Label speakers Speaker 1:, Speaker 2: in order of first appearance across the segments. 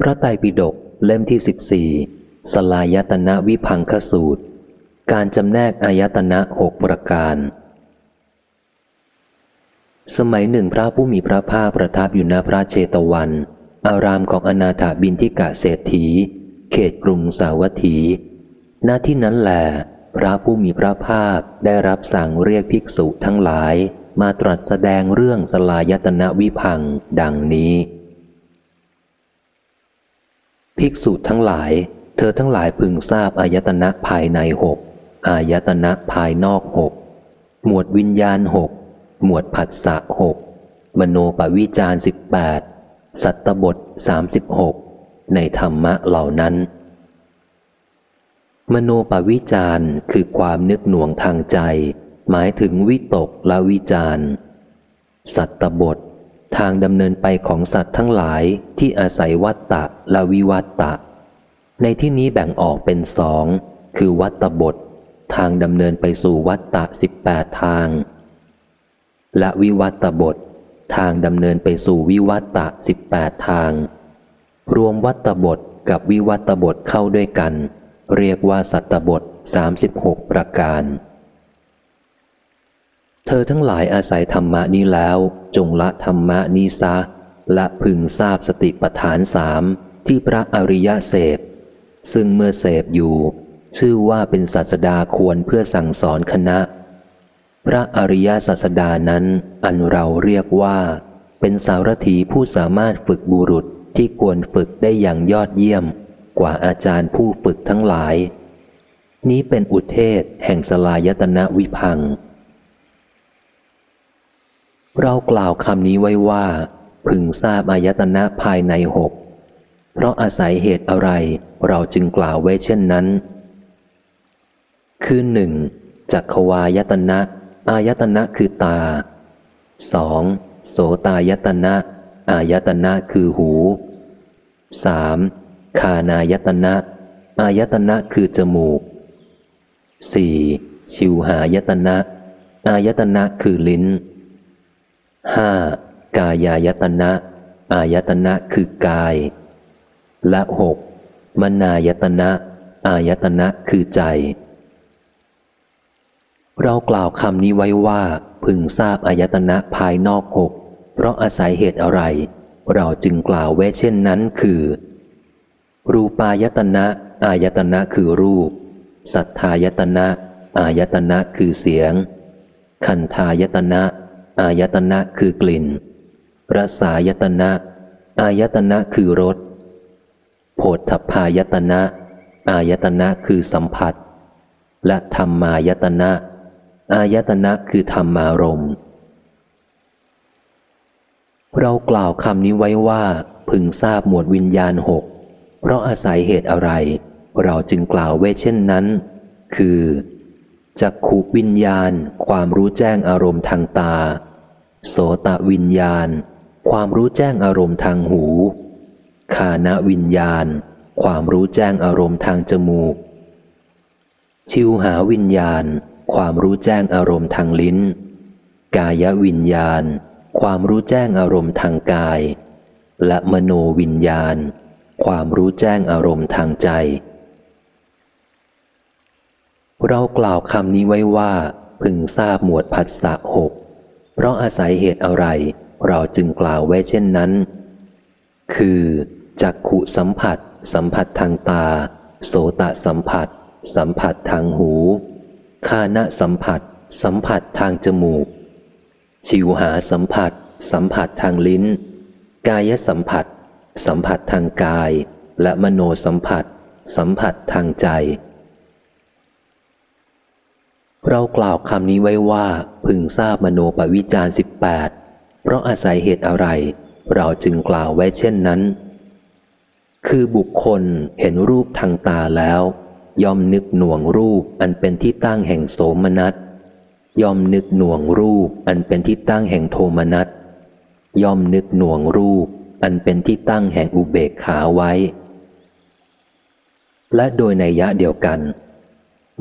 Speaker 1: พระไตรปิฎกเล่มที่สิบสี่สลายตนะวิพังคสูตร การจำแนกอายตนะหกประการ สมัยหนึ่งพระผู้มีพระภาคประทับอยู่ณพระเชตวัน อารามของอนาถาบินทิกะเศรษฐี เขตกรุงสาวัตถีหน้าที่นั้นแหลพระผู้มีพระภาคได้รับสั่งเรียกภิกษุทั้งหลาย มาตรัสแสดงเรื่องสลายตนะวิพังดังนี้ ภิกษุทั้งหลาย เธอทั้งหลายพึงทราบอายตนะภายในหกอายตนะภายนอกหกหมวดวิญญาณหกหมวดผัสสะหกมโนปวิจารสิบแปดสัตตบทสามสิบหกในธรรมะเหล่านั้น มโนปวิจารคือความนึกหน่วงทางใจ หมายถึงวิตกและวิจารสัตตบท ทางดำเนินไปของสัตว์ทั้งหลายที่อาศัยวัตตะและวิวัตตะ ในที่นี้แบ่งออกเป็นสองคือวัตตบท ทางดำเนินไปสู่วัตตะสิบแปดทาง และวิวัตตบท ทางดำเนินไปสู่วิวัตตะสิบแปดทาง รวมวัตตบทกับวิวัตบทเข้าด้วยกัน เรียกว่าสัตตบทสามสิบหกประการ เธอทั้งหลายอาศัยธรรมะนี้แล้ว จงละธรรมะนี้ซะ และพึงทราบสติปัฏฐานสามที่พระอริยะเสพ ซึ่งเมื่อเสพอยู่ ชื่อว่าเป็นศาสดาควรเพื่อสั่งสอนคณะ พระอริยศาสดานั้นอันเราเรียกว่า เป็นสารถีผู้สามารถฝึกบุรุษที่ควรฝึกได้อย่างยอดเยี่ยม กว่าอาจารย์ผู้ฝึกทั้งหลาย นี้เป็นอุเทศแห่งสลายตนะวิพัง เรากล่าวคำนี้ไว้ว่า พึงทราบอายตนะภายในหก เพราะอาศัยเหตุอะไรเราจึงกล่าวไว้เช่นนั้น คือหนึ่งจักขวายตนะ อายตนะคือตาสองโสตายตนะ อายตนะคือหูสามคานายตนะ อายตนะคือจมูกสี่ชิวหายตนะ อายตนะคือลิ้น ห้ากายายตนะ อายตนะคือกาย และหกมนายตนะ อายตนะคือใจ เรากล่าวคำนี้ไว้ว่าพึงทราบอายตนะภายนอกหกเพราะอาศัยเหตุอะไร เราจึงกล่าวไว้เช่นนั้นคือ รูปายตนะ อายตนะคือรูป สัทธายตนะ อายตนะคือเสียง คันธายตนะ อายตนะคือกลิ่น รสายตนะ อายตนะคือรส โผฏฐพายตนะ อายตนะคือสัมผัส และธรรมายตนะ อายตนะคือธรรมารมณ์เรากล่าวคำนี้ไว้ว่าพึงทราบหมวดวิญญาณหก เพราะอาศัยเหตุอะไร เราจึงกล่าวไว้เช่นนั้น คือจักขูวิญญาณ ความรู้แจ้งอารมณ์ทางตา โสตวิญญาณ ความรู้แจ้งอารมณ์ทางหู คานวิญญาณ ความรู้แจ้งอารมณ์ทางจมูก ชิวหาวิญญาณ ความรู้แจ้งอารมณ์ทางลิ้น กายวิญญาณ ความรู้แจ้งอารมณ์ทางกาย และมโนวิญญาณ ความรู้แจ้งอารมณ์ทางใจ เรากล่าวคำนี้ไว้ว่า พึงทราบหมวดผัสสะหก เพราะอาศัยเหตุอะไร เราจึงกล่าวไว้เช่นนั้น คือจักขุสัมผัส สัมผัสทางตา โสตสัมผัส สัมผัสทางหูคานะสัมผัส สัมผัสทางจมูก ชิวหาสัมผัส สัมผัสทางลิ้น กายสัมผัส สัมผัสทางกาย และมโนสัมผัส สัมผัสทางใจ เรากล่าวคำนี้ไว้ว่า พึงทราบมโนปวิจารสิบแปดเพราะอาศัยเหตุอะไร เราจึงกล่าวไว้เช่นนั้น คือบุคคลเห็นรูปทางตาแล้ว ย่อมนึกหน่วงรูปอันเป็นที่ตั้งแห่งโสมนัสย่อมนึกหน่วงรูปอันเป็นที่ตั้งแห่งโทมนัสย่อมนึกหน่วงรูป อันเป็นที่ตั้งแห่งอุเบกขาไว้ และโดยในยะเดียวกัน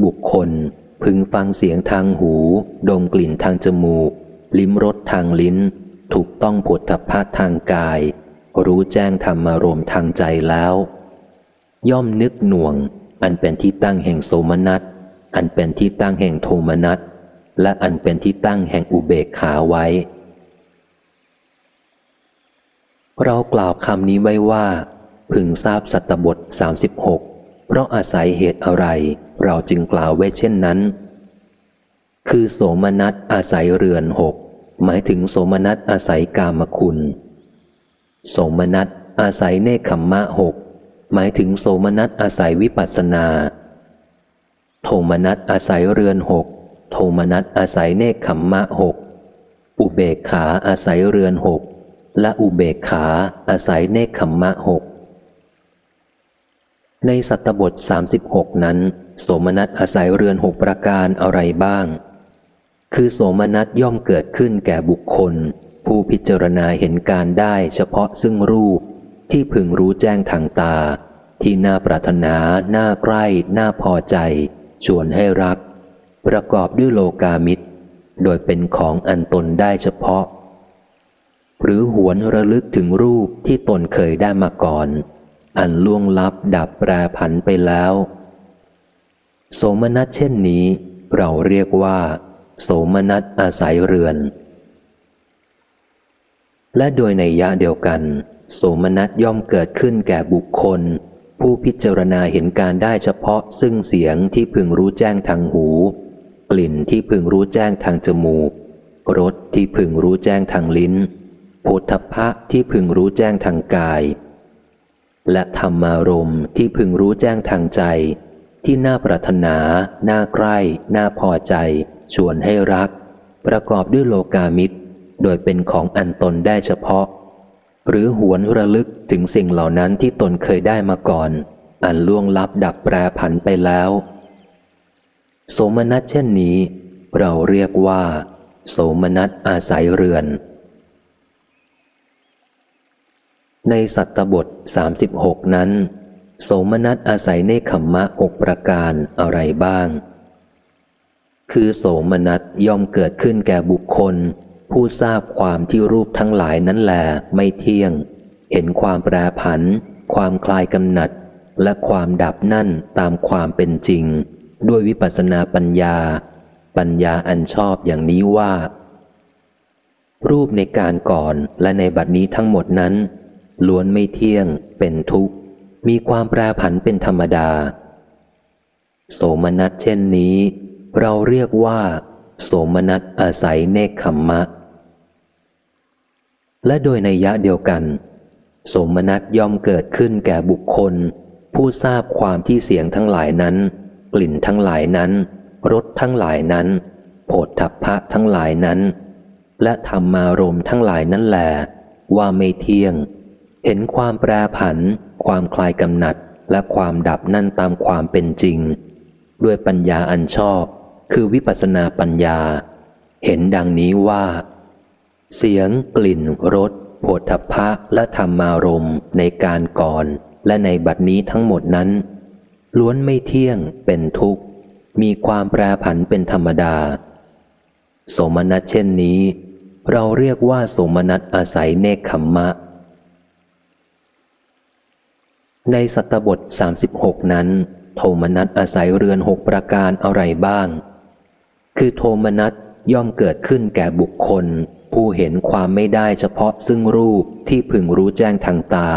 Speaker 1: บุคคล พึงฟังเสียงทางหู ดมกลิ่นทางจมูก ลิ้มรสทางลิ้น ถูกต้องผลทพะทางกาย รู้แจ้งธรรมารมทางใจแล้ว ย่อมนึกหน่วง อันเป็นที่ตั้งแห่งโสมนัส อันเป็นที่ตั้งแห่งโทมนัส และอันเป็นที่ตั้งแห่งอุเบกขาไว้ เรากล่าวคำนี้ไว้ว่า พึงทราบสัตบท 36 เพราะอาศัยเหตุอะไร เราจึงกล่าวไว้เช่นนั้น คือโสมนัสอาศัยเรือนหก หมายถึงโสมนัสอาศัยกามคุณ โสมนัสอาศัยเนคขมมะหก หมายถึงโสมนัสอาศัยวิปัสนา โทมนัสอาศัยเรือนหก โทมนัสอาศัยเนคขมมะหก อุเบกขาอาศัยเรือนหก และอุเบกขาอาศัยเนคขมมะหก ในสัตตบท 36 นั้น โสมนัสอาศัยเรือนหกประการอะไรบ้าง คือโสมนัสย่อมเกิดขึ้นแก่บุคคล ผู้พิจารณาเห็นการได้เฉพาะซึ่งรูป ที่พึงรู้แจ้งทางตา ที่น่าปรารถนา น่าใกล้ น่าพอใจ ชวนให้รัก ประกอบด้วยโลกามิตร โดยเป็นของอันตนได้เฉพาะ หรือหวนระลึกถึงรูปที่ตนเคยได้มาก่อน อันล่วงลับดับแปรผันไปแล้ว โสมนัสเช่นนี้ เราเรียกว่า โสมนัสอาศัยเรือน และโดยในยะเดียวกัน โสมนัสย่อมเกิดขึ้นแก่บุคคล ผู้พิจารณาเห็นการได้เฉพาะซึ่งเสียงที่พึงรู้แจ้งทางหู กลิ่นที่พึงรู้แจ้งทางจมูกรสที่พึงรู้แจ้งทางลิ้นโพธพะที่พึงรู้แจ้งทางกาย และธรรมารมณ์ที่พึงรู้แจ้งทางใจ ที่น่าปรารถนา น่าใกล้ น่าพอใจ ชวนให้รัก ประกอบด้วยโลกามิตร โดยเป็นของอันตนได้เฉพาะ หรือหวนระลึกถึงสิ่งเหล่านั้นที่ตนเคยได้มาก่อน อันล่วงลับดับแปรผันไปแล้ว โสมนัสเช่นนี้ เราเรียกว่า โสมนัสอาศัยเรือน ในสัตตบท 36 นั้น โสมนัสอาศัยในขมมะหกประการอะไรบ้าง คือโสมนัสย่อมเกิดขึ้นแก่บุคคล ผู้ทราบความที่รูปทั้งหลายนั้นแหลไม่เที่ยง เห็นความแปรผัน ความคลายกำหนัด และความดับนั่นตามความเป็นจริง ด้วยวิปัสสนาปัญญา ปัญญาอันชอบอย่างนี้ว่า รูปในการก่อนและในบัดนี้ทั้งหมดนั้น ล้วนไม่เที่ยง เป็นทุกข์ มีความแปรผันเป็นธรรมดา โสมนัสเช่นนี้ เราเรียกว่า โสมนัสอาศัยเนคขมมะ และโดยในยะเดียวกัน โสมนัสย่อมเกิดขึ้นแก่บุคคล ผู้ทราบความที่เสียงทั้งหลายนั้น กลิ่นทั้งหลายนั้นรสทั้งหลายนั้นโผฏฐัพพะทั้งหลายนั้น และธรรมารมทั้งหลายนั้นแหลว่าไม่เที่ยง เห็นความแปรผัน ความคลายกำหนัด และความดับนั่นตามความเป็นจริง ด้วยปัญญาอันชอบ คือวิปัสนาปัญญา เห็นดังนี้ว่า เสียง กลิ่นรสโผฏฐะและธรรมารมในการก่อนและในบัดนี้ทั้งหมดนั้น ล้วนไม่เที่ยงเป็นทุกข์ มีความแปรผันเป็นธรรมดา สมนัสเช่นนี้ เราเรียกว่าสมนัสอาศัยเนคขมมะ ในสัตบท 36 นั้น โทมนัสอาศัยเรือนหกประการอะไรบ้าง คือโทมนัสย่อมเกิดขึ้นแก่บุคคล ผู้เห็นความไม่ได้เฉพาะซึ่งรูปที่พึงรู้แจ้งทางตา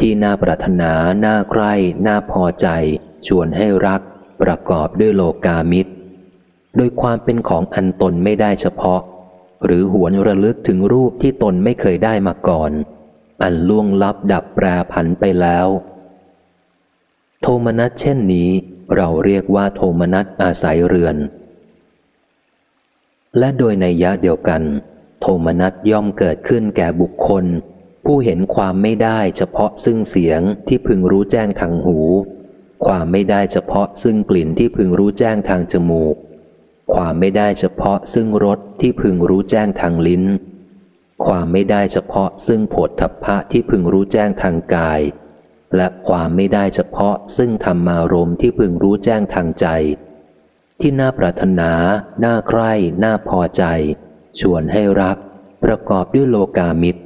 Speaker 1: ที่น่าปรารถนา น่าใคร่ น่าพอใจ ชวนให้รัก ประกอบด้วยโลกามิตร โดยความเป็นของอันตนไม่ได้เฉพาะ หรือหวนระลึกถึงรูปที่ตนไม่เคยได้มาก่อน อันล่วงลับดับแปรผันไปแล้ว โทมนัสเช่นนี้เราเรียกว่าโทมนัสอาศัยเรือน และโดยในยะเดียวกัน โทมนัสย่อมเกิดขึ้นแก่บุคคล ผู้เห็นความไม่ได้เฉพาะซึ่งเสียงที่พึงรู้แจ้งทางหู ความไม่ได้เฉพาะซึ่งกลิ่นที่พึงรู้แจ้งทางจมูก ความไม่ได้เฉพาะซึ่งรสที่พึงรู้แจ้งทางลิ้น ความไม่ได้เฉพาะซึ่งผดทัพพะที่พึงรู้แจ้งทางกาย และความไม่ได้เฉพาะซึ่งธรรมารมที่พึงรู้แจ้งทางใจ ที่น่าปรารถนา น่าใคร่ น่าพอใจ ชวนให้รัก ประกอบด้วยโลกามิตร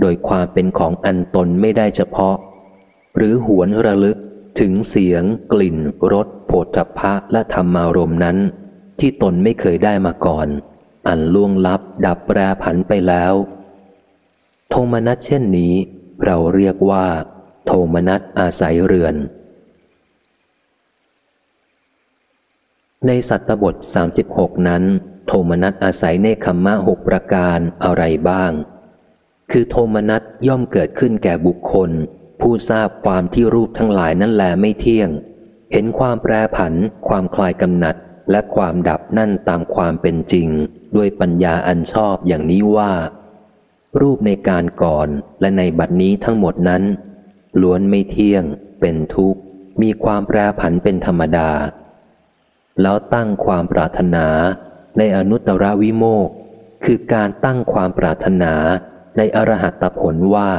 Speaker 1: โดยความเป็นของอันตนไม่ได้เฉพาะ หรือหวนระลึกถึงเสียง กลิ่นรสโผฏฐพะและธรรมารมณ์นั้น ที่ตนไม่เคยได้มาก่อน อันล่วงลับดับแปรผันไปแล้วโทมนัสเช่นนี้ เราเรียกว่า โทมนัสอาศัยเรือน ในสัตตบท 36 นั้น โทมนัสอาศัยเนคขมมะหกประการอะไรบ้าง คือโทมนัสย่อมเกิดขึ้นแก่บุคคล ผู้ทราบความที่รูปทั้งหลายนั่นแลไม่เที่ยง เห็นความแปรผัน ความคลายกำหนัดและความดับนั่นตามความเป็นจริง ด้วยปัญญาอันชอบอย่างนี้ว่า รูปในการก่อนและในบัดนี้ทั้งหมดนั้น ล้วนไม่เที่ยง เป็นทุกข์ มีความแปรผันเป็นธรรมดา แล้วตั้งความปรารถนาในอนุตตรวิโมกคือการตั้งความปรารถนาในอรหัตผลว่า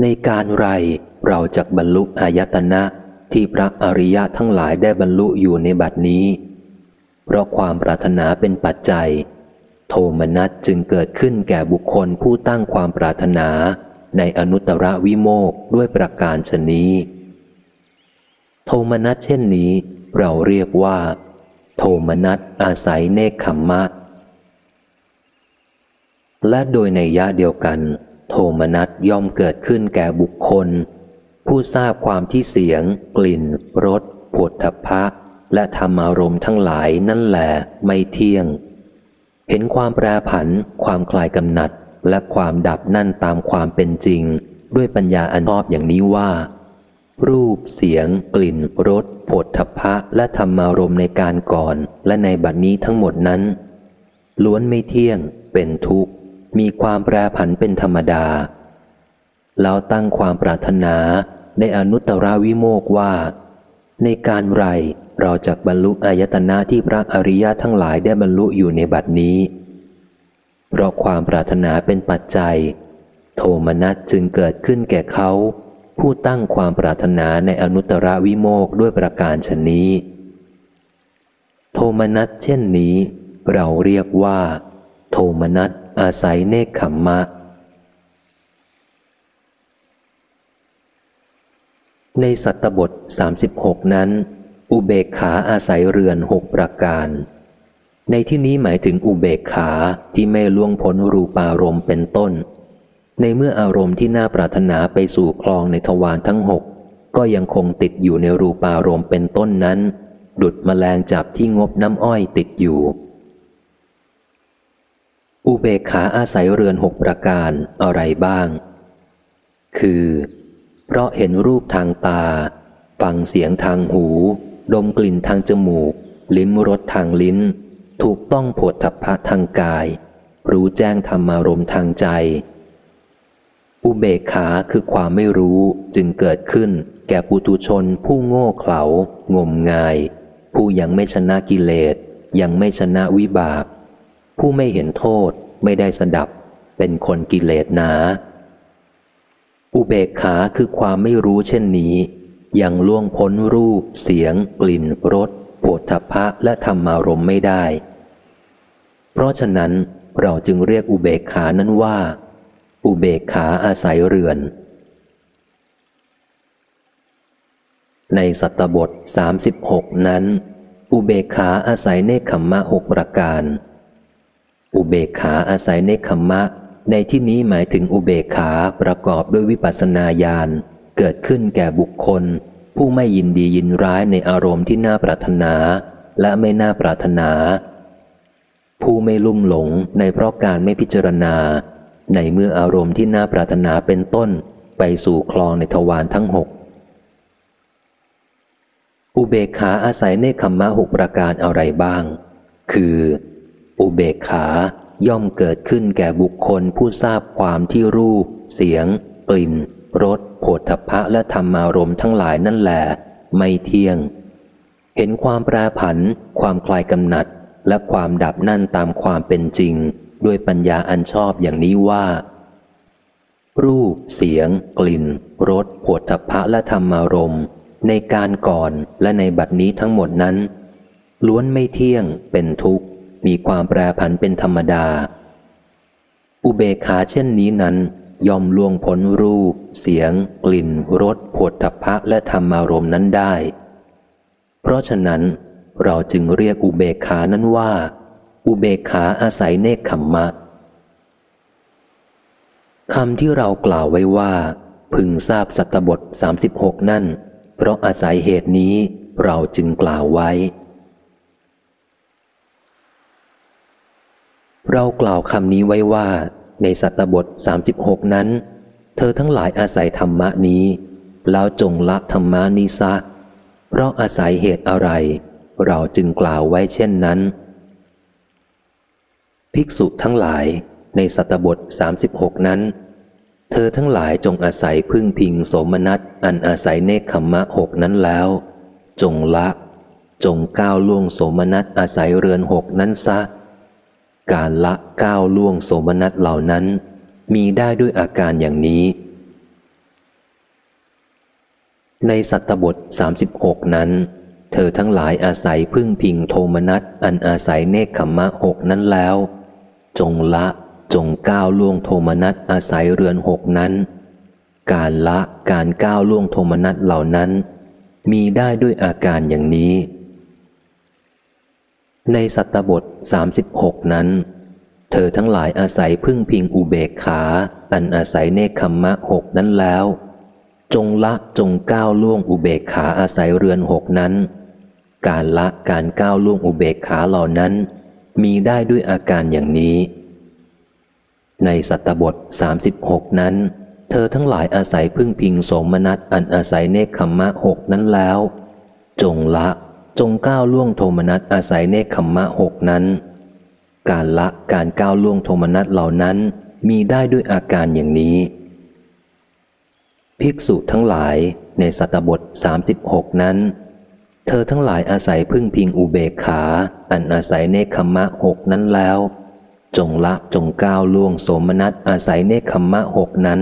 Speaker 1: ในการไรเราจะบรรลุอายตนะที่พระอริยะทั้งหลายได้บรรลุอยู่ในบัดนี้ เพราะความปรารถนาเป็นปัจจัย โทมนัสจึงเกิดขึ้นแก่บุคคลผู้ตั้งความปรารถนา ในอนุตตรวิโมกด้วยประการชนี้ โทมนัสเช่นนี้เราเรียกว่า โทมนัสอาศัยเนคขมมะ และโดยในยะเดียวกัน โทมนัสย่อมเกิดขึ้นแก่บุคคล ผู้ทราบความที่เสียง กลิ่นรสผดทพะ และธรรมารมณ์ทั้งหลายนั่นแหละไม่เที่ยง เห็นความแปรผัน ความคลายกำหนัด และความดับนั่นตามความเป็นจริง ด้วยปัญญาอันชอบอย่างนี้ว่า รูปเสียง กลิ่นรสผดทพะและธรรมารมณ์ในการก่อนและในบัดนี้ทั้งหมดนั้น ล้วนไม่เที่ยง เป็นทุกข์ มีความแปรผันเป็นธรรมดา แล้วตั้งความปรารถนาในอนุตตรวิโมกว่า ในการไรเราจะบรรลุอายตนะที่พระอริยะทั้งหลายได้บรรลุอยู่ในบัดนี้ เพราะความปรารถนาเป็นปัจจัย โทมนัสจึงเกิดขึ้นแก่เขา ผู้ตั้งความปรารถนาในอนุตตรวิโมกด้วยประการชนนี้ โทมนัสเช่นนี้ เราเรียกว่า โทมนัสอาศัยเนคขมมะ ในสัตตบท 36 นั้น อุเบกขาอาศัยเรือนหกประการ ในที่นี้หมายถึงอุเบกขาที่ไม่ล่วงพ้นรูปารมณ์เป็นต้น ในเมื่ออารมณ์ที่น่าปรารถนาไปสู่คลองในทวารทั้งหกก็ยังคงติดอยู่ในรูปารมณ์เป็นต้นนั้น ดุดแมลงจับที่งบน้ำอ้อยติดอยู่ อุเบกขาอาศัยเรือนหกประการอะไรบ้าง คือ เพราะเห็นรูปทางตา ฟังเสียงทางหู ดมกลิ่นทางจมูก ลิ้มรสทางลิ้น ถูกต้องผดทัพพะทางกาย รู้แจ้งธรรมารมณ์ทางใจ อุเบกขาคือความไม่รู้จึงเกิดขึ้น แก่ปุตุชนผู้โง่เขลางมงาย ผู้ยังไม่ชนะกิเลส ยังไม่ชนะวิบาก ผู้ไม่เห็นโทษไม่ได้สดับ เป็นคนกิเลสหนา อุเบกขาคือความไม่รู้เช่นนี้ ยังล่วงพ้นรูป เสียง กลิ่นรสโผฏฐพะและธรรมารมไม่ได้ เพราะฉะนั้นเราจึงเรียกอุเบกขานั้นว่า อุเบกขาอาศัยเรือน ในสัตตบท 36 นั้น อุเบกขาอาศัยเนคขมมะหกประการ อุเบกขาอาศัยเนคขมมะ ในที่นี้หมายถึงอุเบกขาประกอบด้วยวิปัสสนาญาณเกิดขึ้นแก่บุคคล ผู้ไม่ยินดียินร้ายในอารมณ์ที่น่าปรารถนา และไม่น่าปรารถนา ผู้ไม่ลุ่มหลงในเพราะการไม่พิจารณา ในเมื่ออารมณ์ที่น่าปรารถนาเป็นต้นไปสู่คลองในทวารทั้งหกอุเบกขาอาศัยในคำมะหกประการอะไรบ้าง คือ อุเบกขาย่อมเกิดขึ้นแก่บุคคลผู้ทราบความที่รูป เสียง กลิ่นรสโผฏฐพะและธรรมารมณ์ทั้งหลายนั่นแหละไม่เที่ยง เห็นความแปรผัน ความคลายกำหนัด และความดับนั่นตามความเป็นจริง ด้วยปัญญาอันชอบอย่างนี้ว่า รูป เสียง กลิ่นรสโผฏฐพะและธรรมารมณ์ ในการก่อนและในบัดนี้ทั้งหมดนั้น ล้วนไม่เที่ยงเป็นทุกข์ มีความแปรผันเป็นธรรมดา อุเบกขาเช่นนี้นั้นยอมล่วงพ้นรูป เสียง กลิ่นรสผดทพะและธรรมารมณ์นั้นได้ เพราะฉะนั้น เราจึงเรียกอุเบกขานั้นว่า อุเบกขาอาศัยเนคขมมะคำที่เรากล่าวไว้ว่า พึงทราบสัตบท 36 นั่น เพราะอาศัยเหตุนี้เราจึงกล่าวไว้ เรากล่าวคำนี้ไว้ว่า ในสัตบท 36 นั้น เธอทั้งหลายอาศัยธรรมะนี้ แล้วจงละธรรมะนี้ซะ เพราะอาศัยเหตุอะไร เราจึงกล่าวไว้เช่นนั้น ภิกษุทั้งหลายในสัตบท 36 นั้น เธอทั้งหลายจงอาศัยพึ่งพิงโสมนัสอันอาศัยเนคขมมะหกนั้นแล้ว จงละ จงก้าวล่วงโสมนัสอาศัยเรือนหกนั้นซะ การละก้าวล่วงโสมนัสเหล่านั้น มีได้ด้วยอาการอย่างนี้ ในสัตบท 36 นั้น เธอทั้งหลายอาศัยพึ่งพิงโทมนัสอันอาศัยเนคขมมะหกนั้นแล้ว จงละจงก้าวล่วงโทมนัสอาศัยเรือนหกนั้น การละการก้าวล่วงโทมนัสเหล่านั้น มีได้ด้วยอาการอย่างนี้ ในสัตตบท 36 นั้น เธอทั้งหลายอาศัยพึ่งพิงอุเบกขา อันอาศัยเนคขมมะหกนั้นแล้ว จงละจงก้าวล่วงอุเบกขาอาศัยเรือนหกนั้น การละการก้าวล่วงอุเบกขาเหล่านั้น มีได้ด้วยอาการอย่างนี้ ในสัตบท 36 นั้น เธอทั้งหลายอาศัยพึ่งพิงสมนัตอันอาศัยเนคขมมะหกนั้นแล้ว จงละจงก้าวล่วงโทมนัตอาศัยเนคขมมะหกนั้น การละการก้าวล่วงโทมนัตเหล่านั้นมีได้ด้วยอาการอย่างนี้ ภิกษุทั้งหลายในสัตบท 36 นั้น เธอทั้งหลายอาศัยพึ่งพิงอุเบกขา อันอาศัยเนคขมะหกนั้นแล้ว จงละจงก้าวล่วงโสมนัสอาศัยเนคขมะหกนั้น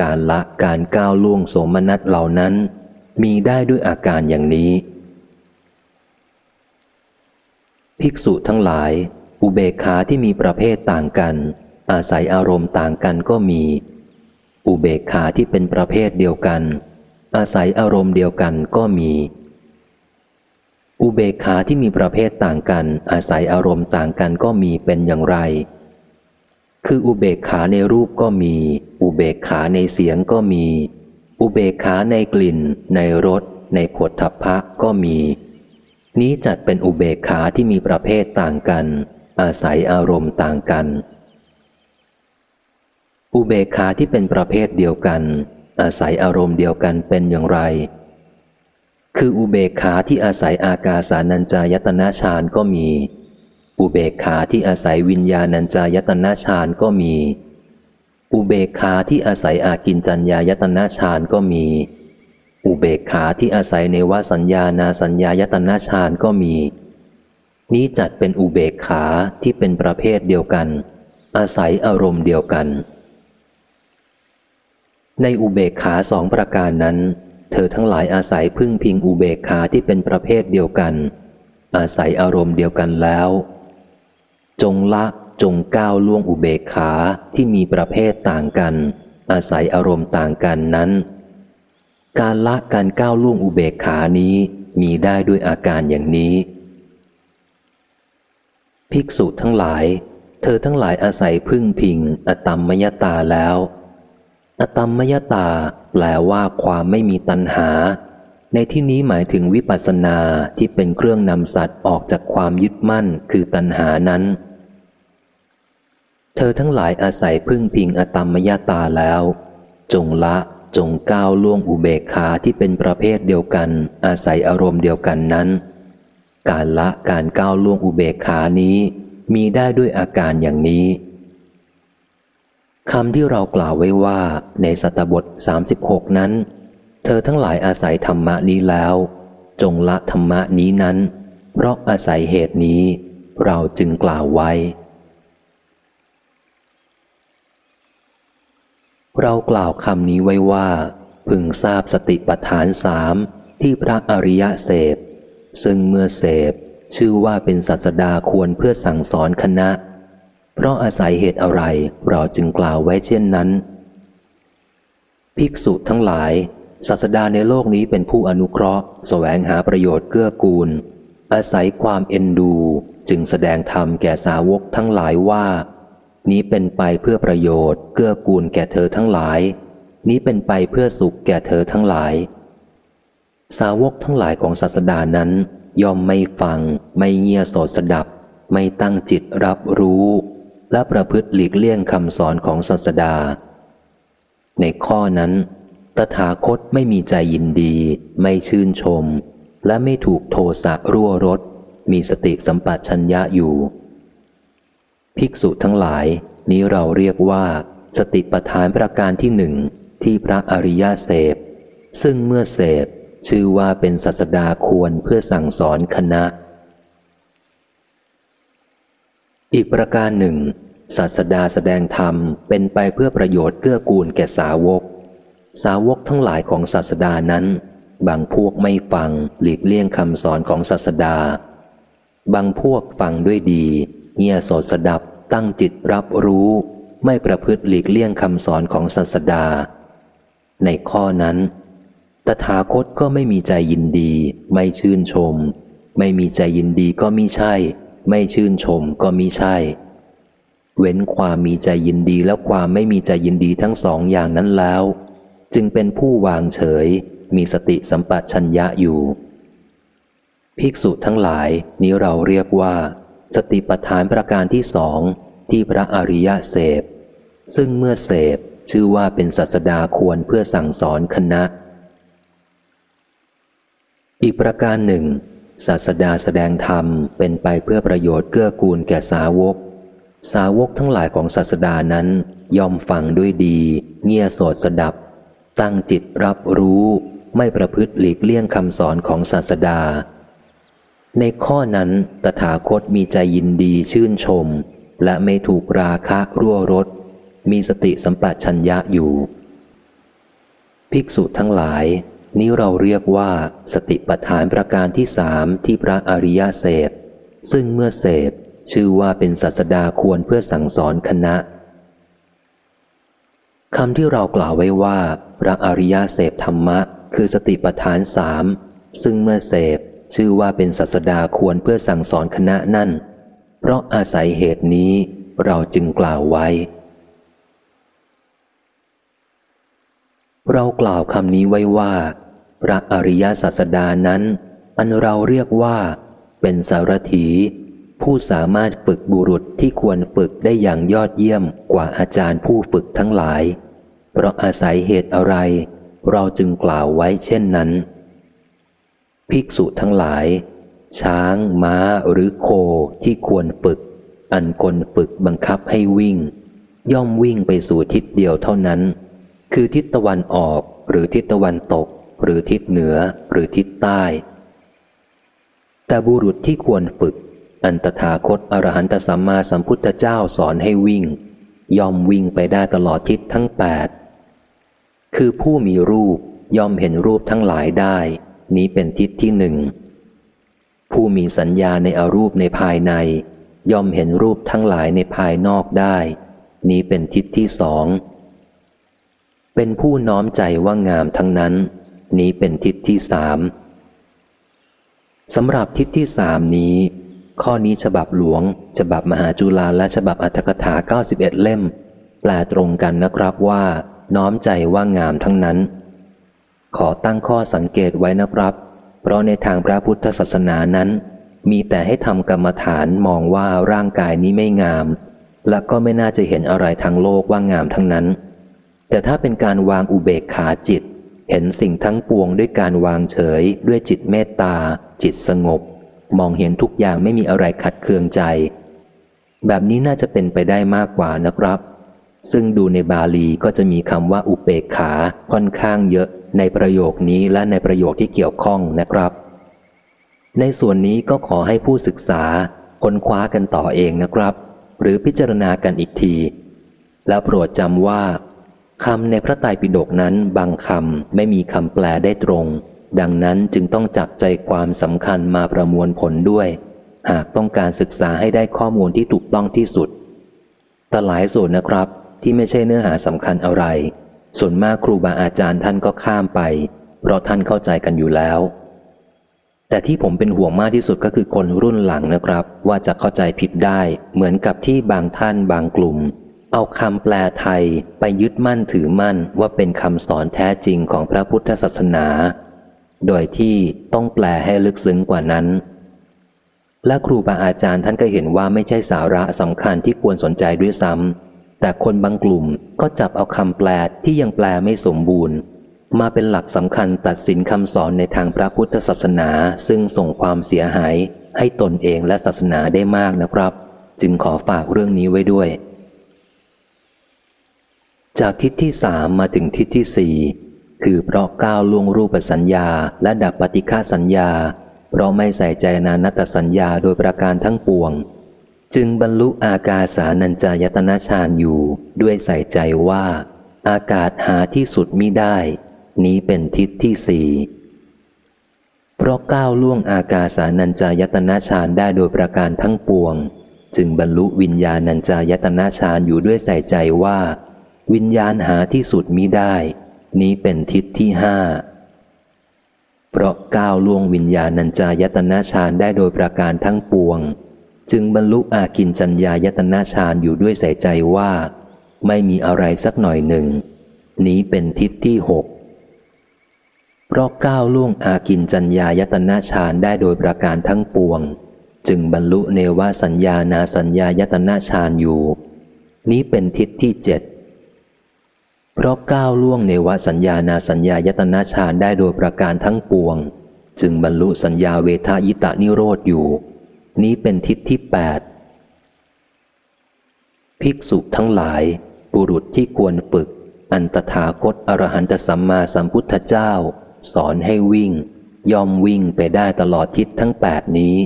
Speaker 1: การละการก้าวล่วงโสมนัสเหล่านั้น มีได้ด้วยอาการอย่างนี้ ภิกษุทั้งหลาย อุเบกขาที่มีประเภทต่างกัน อาศัยอารมณ์ต่างกันก็มี อุเบกขาที่เป็นประเภทเดียวกัน อาศัยอารมณ์เดียวกันก็มี อุเบกขาที่มีประเภทต่างกัน อาศัยอารมณ์ต่างกันก็มีเป็นอย่างไร คืออุเบกขาในรูปก็มี อุเบกขาในเสียงก็มี อุเบกขาในกลิ่น ในรส ในผลทัพพะก็มี นี้จัดเป็นอุเบกขาที่มีประเภทต่างกัน อาศัยอารมณ์ต่างกัน อุเบกขาที่เป็นประเภทเดียวกัน อาศัยอารมณ์เดียวกันเป็นอย่างไร คืออุเบกขาที่อาศัยอากาสานัญจายตนะฌานก็มี อุเบกขาที่อาศัยวิญญาณัญจายตนะฌานก็มี อุเบกขาที่อาศัยอากินจัญญายตนะฌานก็มี อุเบกขาที่อาศัยในวสัญญานาสัญญายตนะฌานก็มี นี้จัดเป็นอุเบกขาที่เป็นประเภทเดียวกัน อาศัยอารมณ์เดียวกัน ในอุเบกขาสองประการนั้น เธอทั้งหลายอาศัยพึ่งพิงอุเบกขาที่เป็นประเภทเดียวกัน อาศัยอารมณ์เดียวกันแล้ว จงละจงก้าวล่วงอุเบกขาที่มีประเภทต่างกัน อาศัยอารมณ์ต่างกันนั้น การละการก้าวล่วงอุเบกขานี้มีได้ด้วยอาการอย่างนี้ ภิกษุทั้งหลาย เธอทั้งหลายอาศัยพึ่งพิงอตัมมยตาแล้ว อตัมมยตา แปลว่าความไม่มีตัณหา ในที่นี้หมายถึงวิปัสสนาที่เป็นเครื่องนำสัตว์ออกจากความยึดมั่นคือตัณหานั้น เธอทั้งหลายอาศัยพึ่งพิงอตัมมยตาแล้ว จงละจงก้าวล่วงอุเบกขาที่เป็นประเภทเดียวกัน อาศัยอารมณ์เดียวกันนั้น การละการก้าวล่วงอุเบกขานี้ มีได้ด้วยอาการอย่างนี้ คำที่เรากล่าวไว้ว่าในสัตบท 36 นั้น เธอทั้งหลายอาศัยธรรมะนี้แล้ว จงละธรรมะนี้นั้น เพราะอาศัยเหตุนี้ เราจึงกล่าวไว้ เรากล่าวคำนี้ไว้ว่า พึงทราบสติปัฏฐานสามที่พระอริยะเสพ ซึ่งเมื่อเสพชื่อว่าเป็นศาสดาควรเพื่อสั่งสอนคณะ เพราะอาศัยเหตุอะไรเราจึงกล่าวไว้เช่นนั้น ภิกษุทั้งหลาย ศาสดาในโลกนี้เป็นผู้อนุเคราะห์แสวงหาประโยชน์เกื้อกูล อาศัยความเอ็นดู จึงแสดงธรรมแก่สาวกทั้งหลายว่า นี้เป็นไปเพื่อประโยชน์เกื้อกูลแก่เธอทั้งหลาย นี้เป็นไปเพื่อสุขแก่เธอทั้งหลาย สาวกทั้งหลายของศาสดานั้น ย่อมไม่ฟัง ไม่เงียโสดสดับ ไม่ตั้งจิตรับรู้ และประพฤติหลีกเลี่ยงคำสอนของศาสดา ในข้อนั้น ตถาคตไม่มีใจยินดี ไม่ชื่นชม และไม่ถูกโทสะรั่วรถมีสติสัมปชัญญะอยู่ ภิกษุทั้งหลาย นี้เราเรียกว่า สติปทานประการที่หนึ่งที่พระอริยเสพ ซึ่งเมื่อเสพชื่อว่าเป็นศาสดาควรเพื่อสั่งสอนคณะ อีกประการหนึ่ง ศาสดาแสดงธรรมเป็นไปเพื่อประโยชน์เกื้อกูลแก่สาวก สาวกทั้งหลายของศาสดานั้น บางพวกไม่ฟังหลีกเลี่ยงคำสอนของศาสดา บางพวกฟังด้วยดี เงียโสดสดับตั้งจิตรับรู้ ไม่ประพฤติหลีกเลี่ยงคำสอนของศาสดา ในข้อนั้น ตถาคตก็ไม่มีใจยินดี ไม่ชื่นชม ไม่มีใจยินดีก็มิใช่ ไม่ชื่นชมก็มิใช่ เว้นความมีใจยินดีและความไม่มีใจยินดีทั้งสองอย่างนั้นแล้ว จึงเป็นผู้วางเฉย มีสติสัมปชัญญะอยู่ ภิกษุทั้งหลายนี้เราเรียกว่า สติปัฏฐานประการที่สองที่พระอริยะเสพ ซึ่งเมื่อเสพชื่อว่าเป็นศาสดาควรเพื่อสั่งสอนคณะ อีกประการหนึ่ง ศาสดาแสดงธรรมเป็นไปเพื่อประโยชน์เกื้อกูลแก่สาวก สาวกทั้งหลายของศาสดานั้นยอมฟังด้วยดี เงียโสดสดับ ตั้งจิตรับรู้ ไม่ประพฤติหลีกเลี่ยงคำสอนของศาสดา ในข้อนั้นตถาคตมีใจยินดีชื่นชม และไม่ถูกราคะรั่วรถมีสติสัมปชัญญะอยู่ ภิกษุทั้งหลาย นี้เราเรียกว่า สติปัฏฐานประการที่สามที่พระอริยเสพซึ่งเมื่อเสพชื่อว่าเป็นศาสดาควรเพื่อสั่งสอนคณะคำที่เรากล่าวไว้ว่า พระอริยเสพธรรมะ คือสติปัฏฐานสามซึ่งเมื่อเสพชื่อว่าเป็นศาสดาควรเพื่อสั่งสอนคณะนั่น เพราะอาศัยเหตุนี้เราจึงกล่าวไว้ เรากล่าวคำนี้ไว้ว่า พระอริยศาสดานั้น อันเราเรียกว่า เป็นสารถี ผู้สามารถฝึกบุรุษที่ควรฝึกได้อย่างยอดเยี่ยมกว่าอาจารย์ผู้ฝึกทั้งหลาย เพราะอาศัยเหตุอะไร เราจึงกล่าวไว้เช่นนั้น ภิกษุทั้งหลาย ช้าง ม้าหรือโคที่ควรฝึก อันคนฝึกบังคับให้วิ่ง ย่อมวิ่งไปสู่ทิศเดียวเท่านั้น คือทิศตะวันออกหรือทิศตะวันตก หรือทิศเหนือหรือทิศใต้ แต่บุรุษที่ควรฝึก อันตถาคตอรหันตสัมมาสัมพุทธเจ้าสอนให้วิ่ง ย่อมวิ่งไปได้ตลอดทิศทั้งแปดคือผู้มีรูปย่อมเห็นรูปทั้งหลายได้ นี้เป็นทิศที่หนึ่ง ผู้มีสัญญาในอรูปในภายใน ย่อมเห็นรูปทั้งหลายในภายนอกได้ นี้เป็นทิศที่สองเป็นผู้น้อมใจว่างามทั้งนั้น นี้เป็นทิศที่สามสำหรับทิศที่สามนี้ ข้อนี้ฉบับหลวง ฉบับมหาจุฬาและฉบับอัตถกถา 91 เล่ม แปลตรงกันนะครับว่า น้อมใจว่างามทั้งนั้น ขอตั้งข้อสังเกตไว้นะครับ เพราะในทางพระพุทธศาสนานั้น มีแต่ให้ทำกรรมฐานมองว่าร่างกายนี้ไม่งาม และก็ไม่น่าจะเห็นอะไรทางโลกว่างามทั้งนั้น แต่ถ้าเป็นการวางอุเบกขาจิต เห็นสิ่งทั้งปวงด้วยการวางเฉย ด้วยจิตเมตตา จิตสงบ มองเห็นทุกอย่างไม่มีอะไรขัดเคืองใจ แบบนี้น่าจะเป็นไปได้มากกว่านะครับ ซึ่งดูในบาลีก็จะมีคำว่าอุเปกขาค่อนข้างเยอะในประโยคนี้และในประโยคที่เกี่ยวข้องนะครับ ในส่วนนี้ก็ขอให้ผู้ศึกษาค้นคว้ากันต่อเองนะครับ หรือพิจารณากันอีกที แล้วโปรดจำว่า คำในพระไตรปิฎกนั้นบางคำไม่มีคำแปลได้ตรง ดังนั้นจึงต้องจับใจความสำคัญมาประมวลผลด้วย หากต้องการศึกษาให้ได้ข้อมูลที่ถูกต้องที่สุด แต่หลายส่วนนะครับ ที่ไม่ใช่เนื้อหาสำคัญอะไร ส่วนมากครูบาอาจารย์ท่านก็ข้ามไป เพราะท่านเข้าใจกันอยู่แล้ว แต่ที่ผมเป็นห่วงมากที่สุดก็คือคนรุ่นหลังนะครับ ว่าจะเข้าใจผิดได้ เหมือนกับที่บางท่านบางกลุ่ม เอาคำแปลไทยไปยึดมั่นถือมั่นว่าเป็นคำสอนแท้จริงของพระพุทธศาสนา โดยที่ต้องแปลให้ลึกซึ้งกว่านั้น และครูบาอาจารย์ท่านก็เห็นว่าไม่ใช่สาระสำคัญที่ควรสนใจด้วยซ้ำแต่คนบางกลุ่มก็จับเอาคำแปลที่ยังแปลไม่สมบูรณ์ มาเป็นหลักสำคัญตัดสินคำสอนในทางพระพุทธศาสนา ซึ่งส่งความเสียหายให้ตนเองและศาสนาได้มากนะครับ จึงขอฝากเรื่องนี้ไว้ด้วย จากทิศที่สามมาถึงทิศที่สี่คือเพราะก้าวล่วงรูปสัญญาและดับปฏิฆาสัญญา เพราะไม่ใส่ใจนานัตสัญญาโดยประการทั้งปวง จึงบรรลุอากาสานัญจายตนะฌานอยู่ด้วยใส่ใจว่า อากาศหาที่สุดมิได้ นี้เป็นทิศที่สี่เพราะก้าวล่วงอากาสานัญจายตนะฌานได้โดยประการทั้งปวง จึงบรรลุวิญญาณัญจายตนะฌานอยู่ด้วยใส่ใจว่า วิญญาณหาที่สุดมิได้ นี้เป็นทิศที่ห้าเพราะก้าวล่วงวิญญาณัญจายตนะฌานได้โดยประการทั้งปวง จึงบรรลุอากินจัญญายตนะฌานอยู่ด้วยใส่ใจว่า ไม่มีอะไรสักหน่อยหนึ่ง นี้เป็นทิศที่หกเพราะก้าวล่วงอากินจัญญายตนะฌานได้โดยประการทั้งปวง จึงบรรลุเนวสัญญานาสัญญายตนะฌานอยู่ นี้เป็นทิศที่เจ็ด เพราะก้าวล่วงเนวสัญญานาสัญญายตนะฌานได้โดยประการทั้งปวง จึงบรรลุสัญญาเวทายตานิโรธอยู่ นี้เป็นทิศที่แปดภิกษุทั้งหลาย บุรุษที่ควรฝึก อันตถาคตอรหันตสัมมาสัมพุทธเจ้า สอนให้วิ่ง ย่อมวิ่งไปได้ตลอดทิศทั้งแปดนี้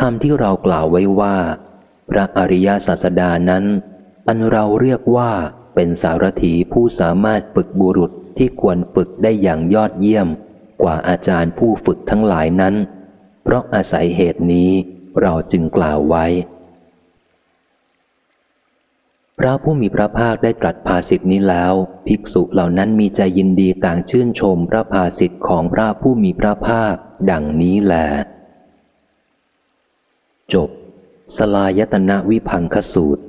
Speaker 1: คำที่เรากล่าวไว้ว่า พระอริยศาสดานั้น อันเราเรียกว่า เป็นสารถีผู้สามารถฝึกบุรุษที่ควรฝึกได้อย่างยอดเยี่ยม กว่าอาจารย์ผู้ฝึกทั้งหลายนั้น เพราะอาศัยเหตุนี้เราจึงกล่าวไว้ พระผู้มีพระภาคได้ตรัสภาสิทธินี้แล้ว ภิกษุเหล่านั้นมีใจยินดีต่างชื่นชมพระภาสิทธิ์ของพระผู้มีพระภาค ดังนี้แลจบ สลายตนะวิพังคสูตร